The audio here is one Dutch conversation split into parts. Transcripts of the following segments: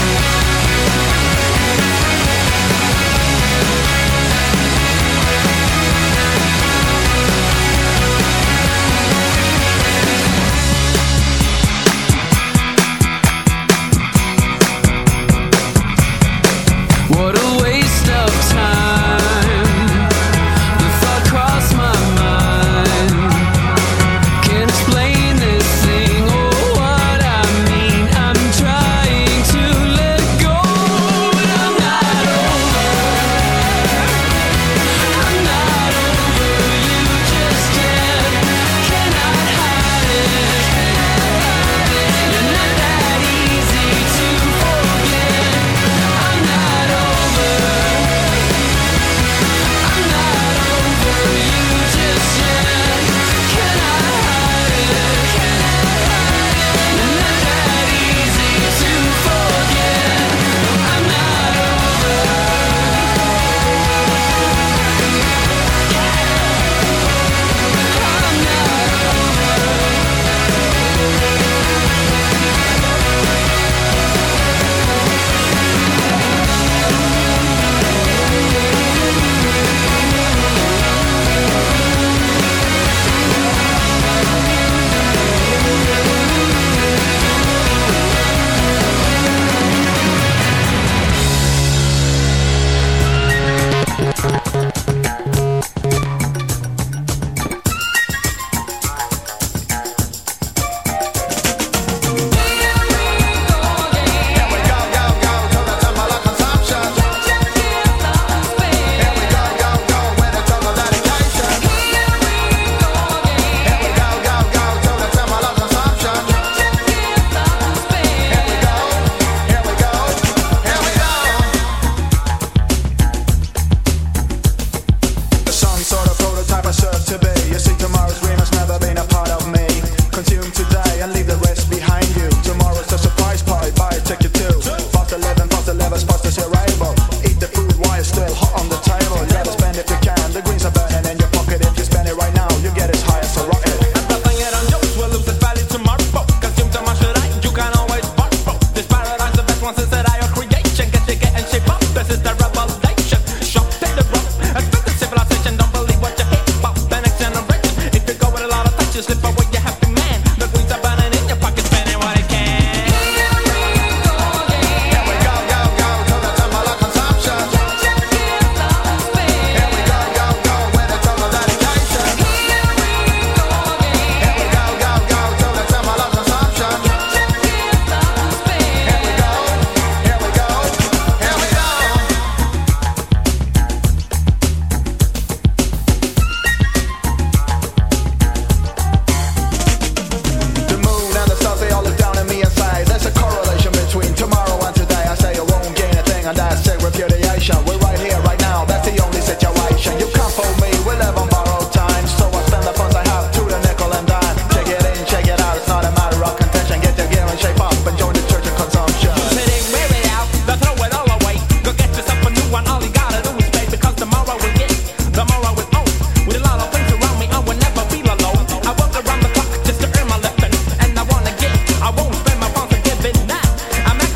Thank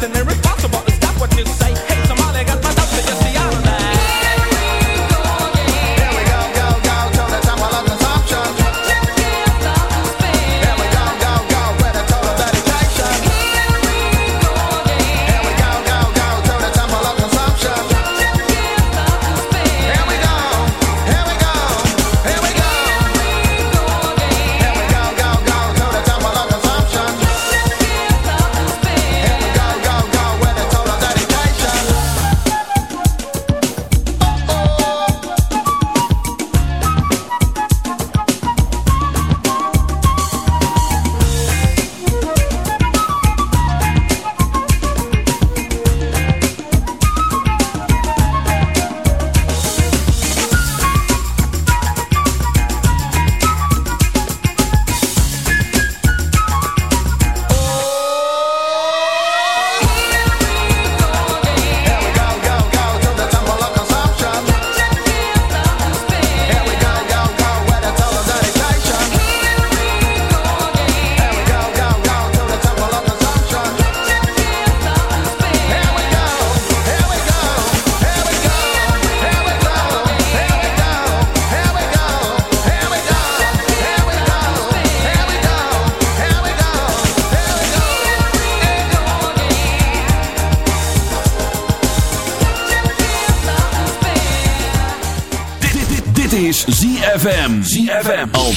and there is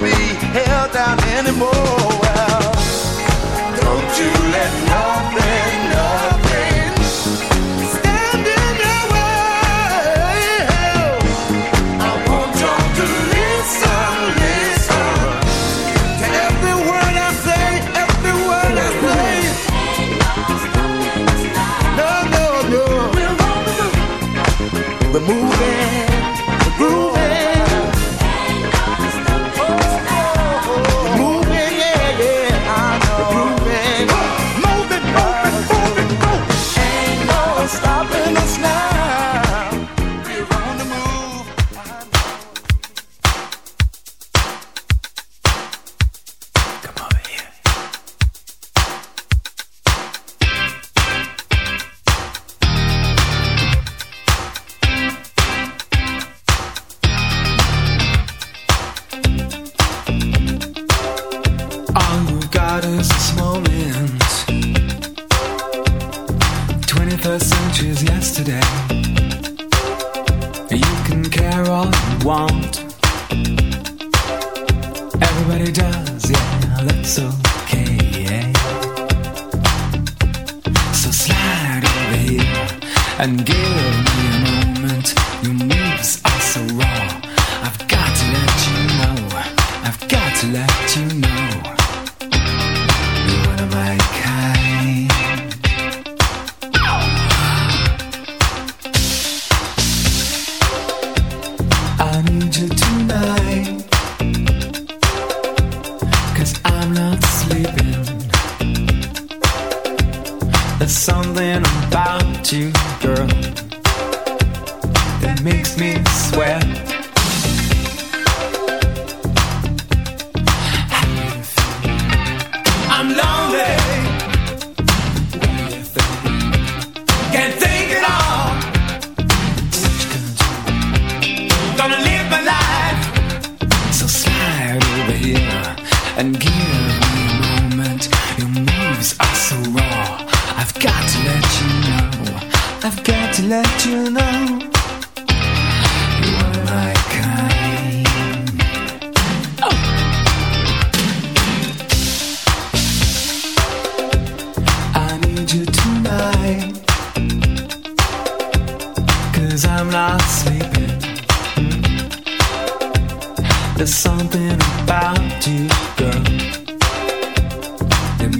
be held down anymore. Don't you let nothing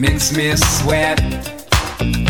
makes me sweat.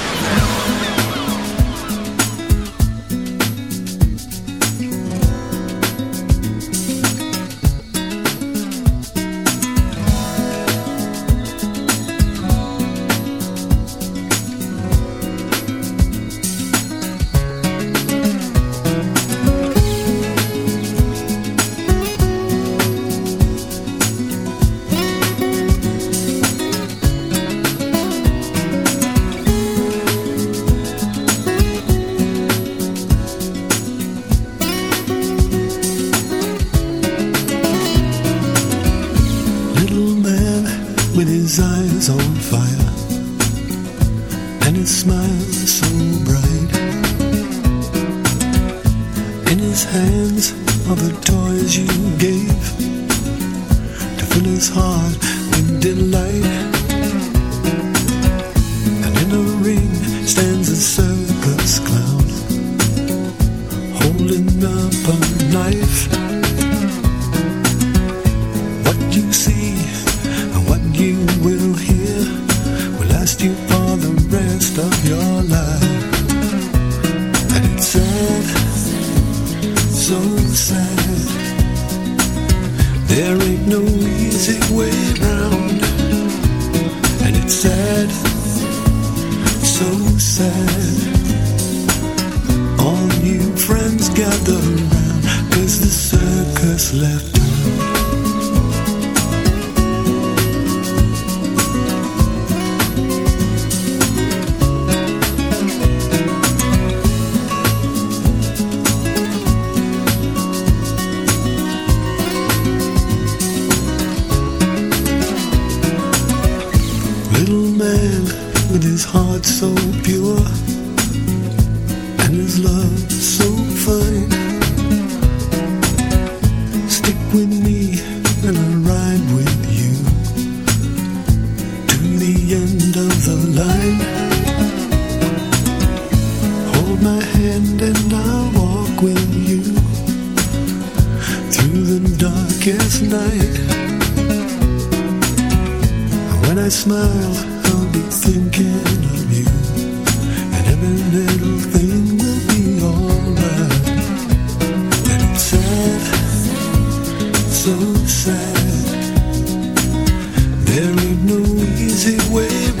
his hands are the toys you gave to fill his heart with delight. There ain't no easy way.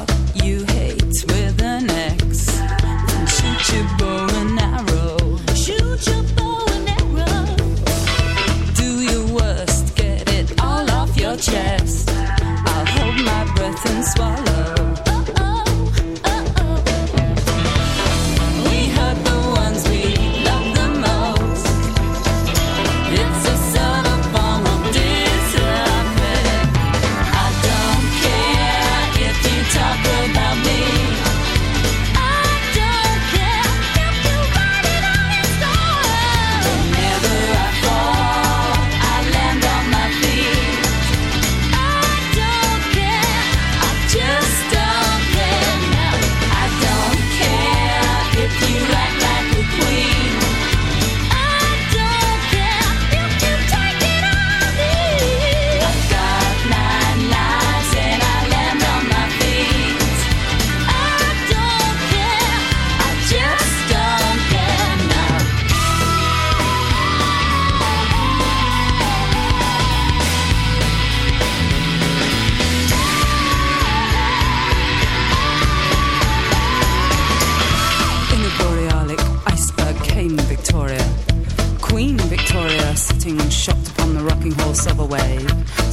what you hate with an ex. Shoot your bow and arrow.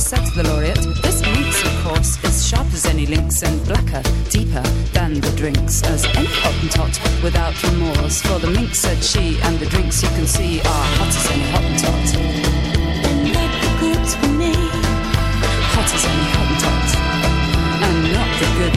Said the laureate. This week's, of course, is sharp as any lynx and blacker, deeper than the drinks, as any hottentot without remorse. For the mink said she, and the drinks you can see are hot as any hottentot. Make the goods for me, hot as any hottentot, and not the good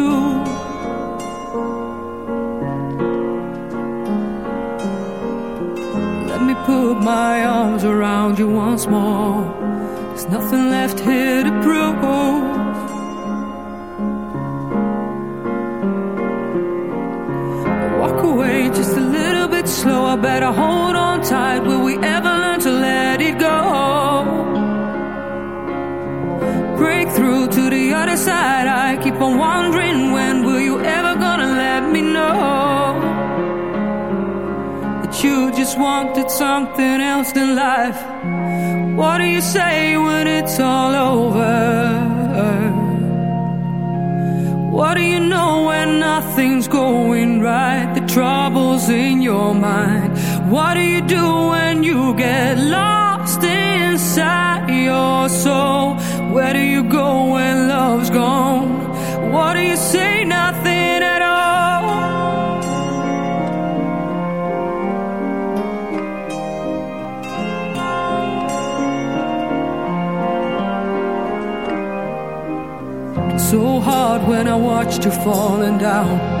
in your mind. What do you do when you get lost inside your soul? Where do you go when love's gone? What do you say? Nothing at all. So hard when I watched you falling down.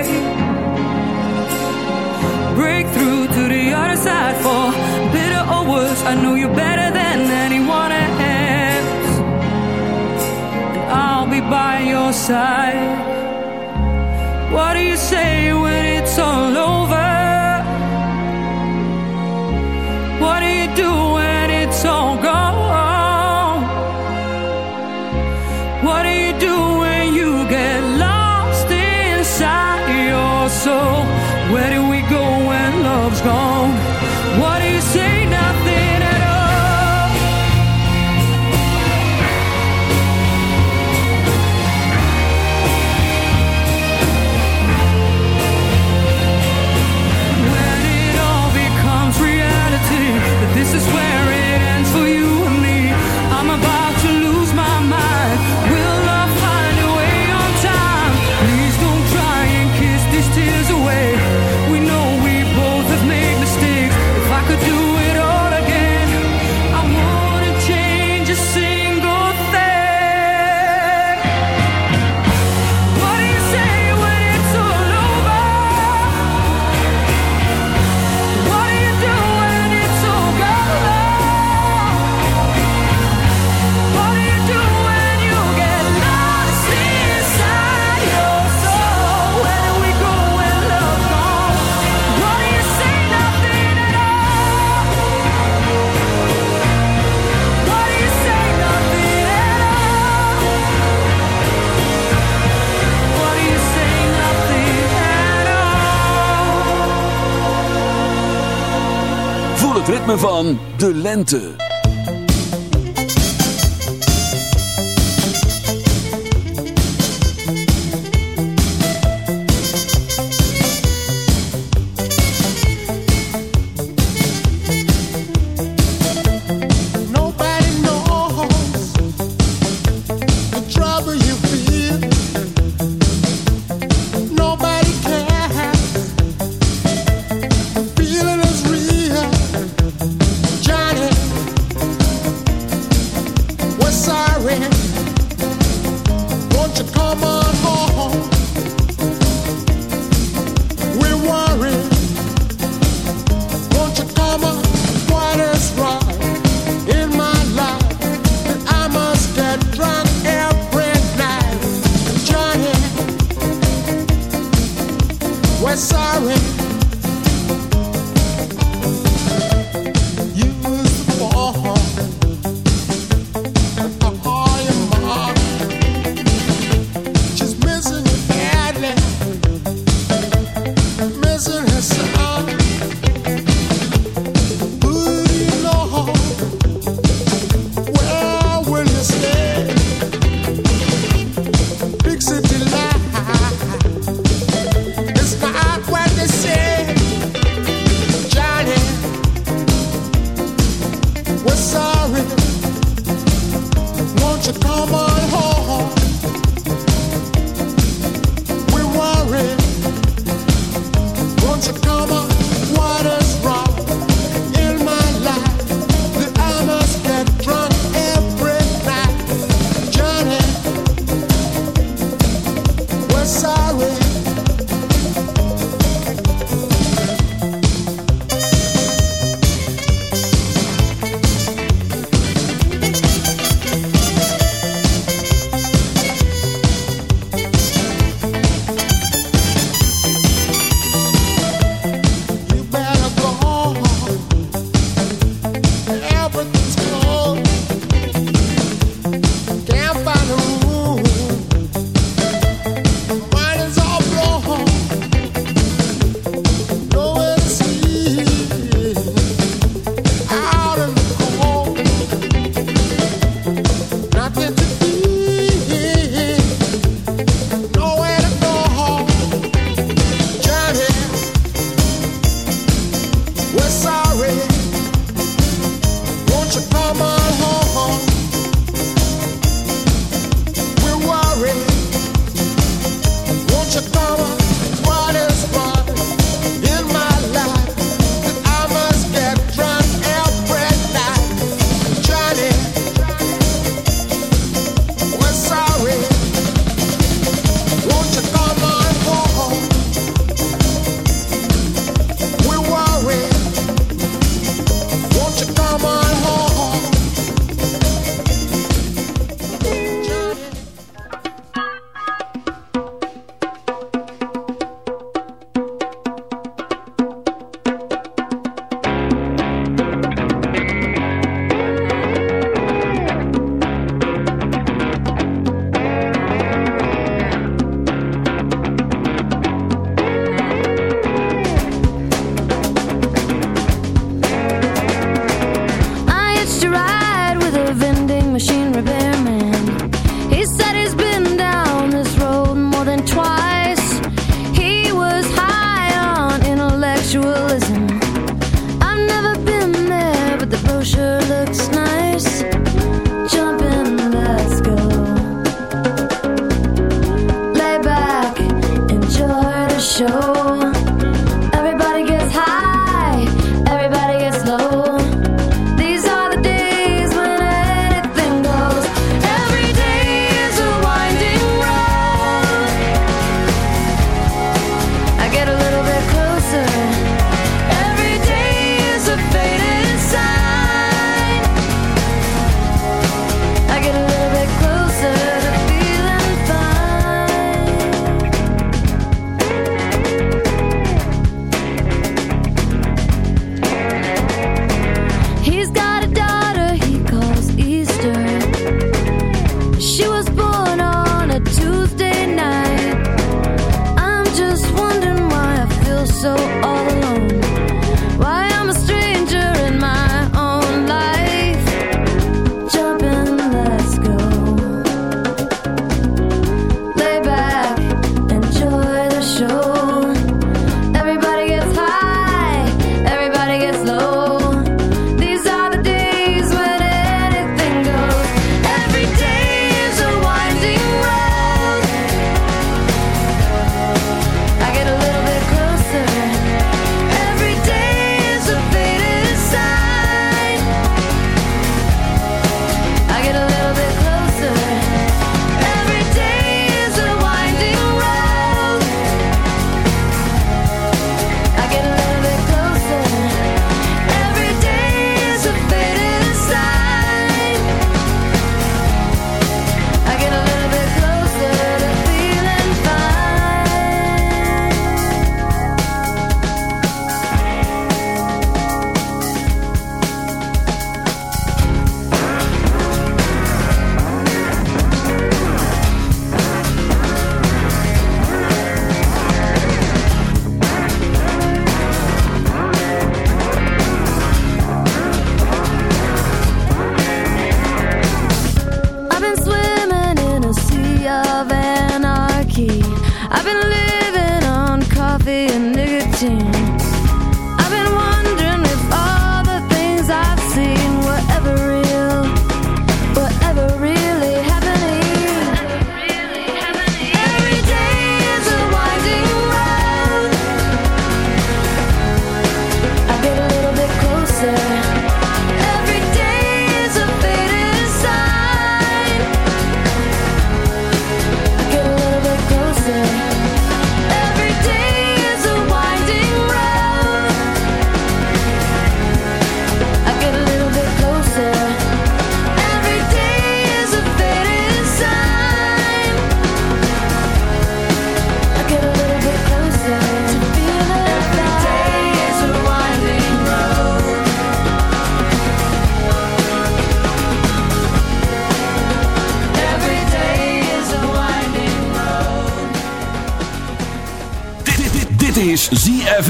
decide for better or worse. I know you better than anyone else, and I'll be by your side. What do you say when it's all? van de lente.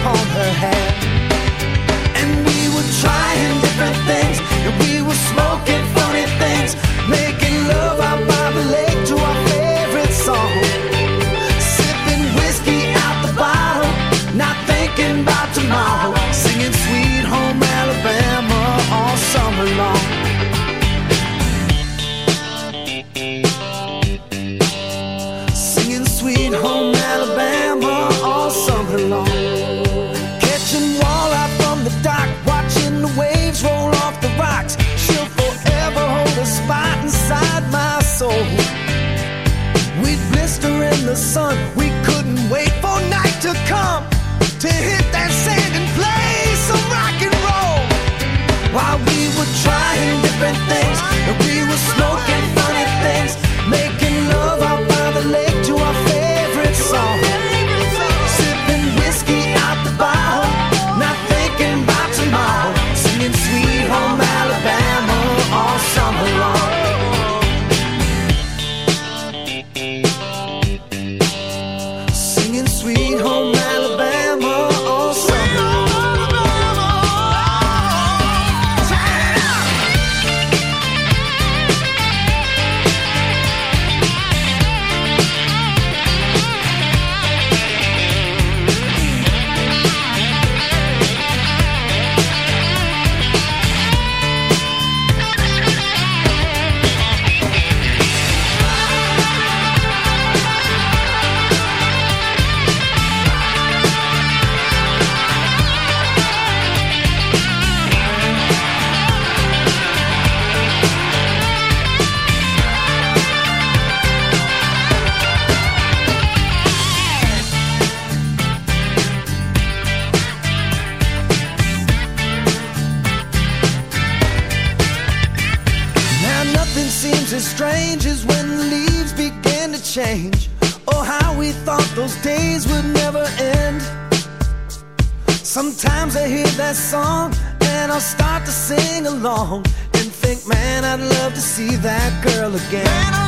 upon her head. See that girl again.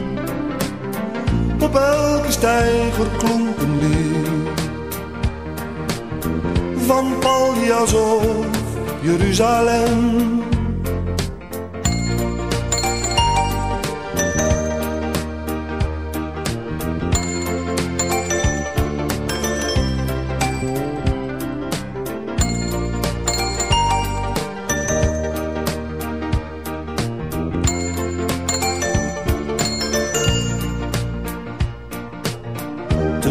Op elke steiger klonk een. Van Paljas of Jeruzalem.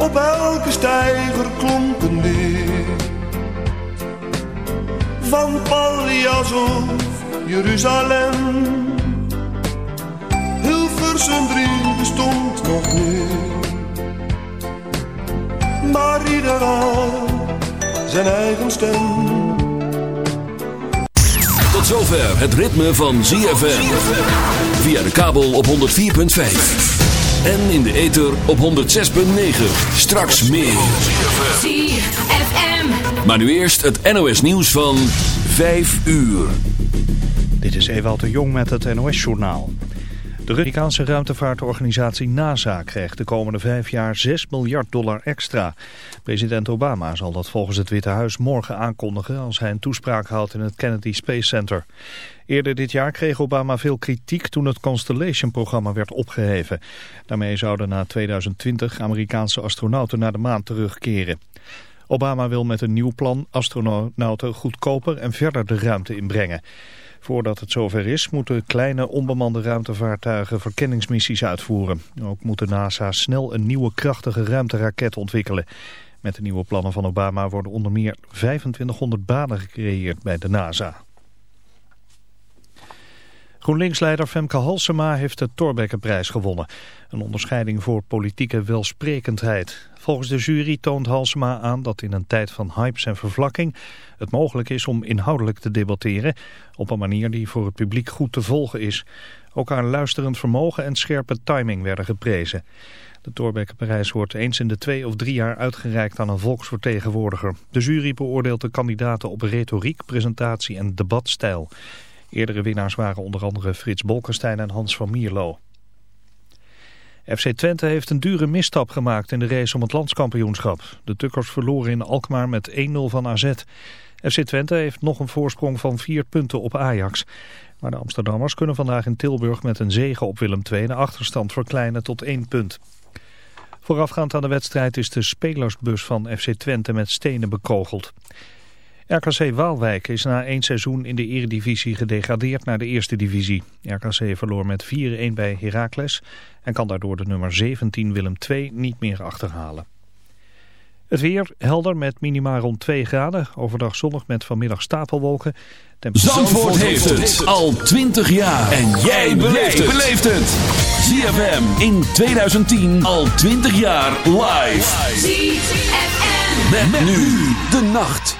op elke steiger klonk een lied. Van Paljas of Jeruzalem. Hilversum 3 bestond nog niet. Maar ieder had zijn eigen stem. Tot zover het ritme van ZFM. Via de kabel op 104.5. En in de ether op 106.9. Straks meer. ZFM. Maar nu eerst het NOS nieuws van 5 uur. Dit is Ewald de Jong met het NOS-journaal. De Amerikaanse ruimtevaartorganisatie NASA krijgt de komende vijf jaar 6 miljard dollar extra. President Obama zal dat volgens het Witte Huis morgen aankondigen als hij een toespraak houdt in het Kennedy Space Center. Eerder dit jaar kreeg Obama veel kritiek toen het Constellation-programma werd opgeheven. Daarmee zouden na 2020 Amerikaanse astronauten naar de maan terugkeren. Obama wil met een nieuw plan astronauten goedkoper en verder de ruimte inbrengen. Voordat het zover is, moeten kleine onbemande ruimtevaartuigen verkenningsmissies uitvoeren. Ook moet de NASA snel een nieuwe krachtige ruimteraket ontwikkelen. Met de nieuwe plannen van Obama worden onder meer 2500 banen gecreëerd bij de NASA. GroenLinks-leider Femke Halsema heeft de Torbekkenprijs gewonnen. Een onderscheiding voor politieke welsprekendheid. Volgens de jury toont Halsema aan dat in een tijd van hypes en vervlakking het mogelijk is om inhoudelijk te debatteren op een manier die voor het publiek goed te volgen is. Ook haar luisterend vermogen en scherpe timing werden geprezen. De Torbekkenprijs wordt eens in de twee of drie jaar uitgereikt aan een volksvertegenwoordiger. De jury beoordeelt de kandidaten op retoriek, presentatie en debatstijl. Eerdere winnaars waren onder andere Frits Bolkestein en Hans van Mierlo. FC Twente heeft een dure misstap gemaakt in de race om het landskampioenschap. De Tukkers verloren in Alkmaar met 1-0 van AZ. FC Twente heeft nog een voorsprong van vier punten op Ajax. Maar de Amsterdammers kunnen vandaag in Tilburg met een zege op Willem II de achterstand verkleinen tot één punt. Voorafgaand aan de wedstrijd is de spelersbus van FC Twente met stenen bekogeld. RKC Waalwijk is na één seizoen in de eredivisie gedegradeerd naar de eerste divisie. RKC verloor met 4-1 bij Heracles en kan daardoor de nummer 17 Willem II niet meer achterhalen. Het weer helder met minima rond 2 graden. Overdag zonnig met vanmiddag stapelwolken. Zandvoort heeft het al 20 jaar. En jij beleeft het. ZFM in 2010 al 20 jaar live. ZFM. Met nu de nacht.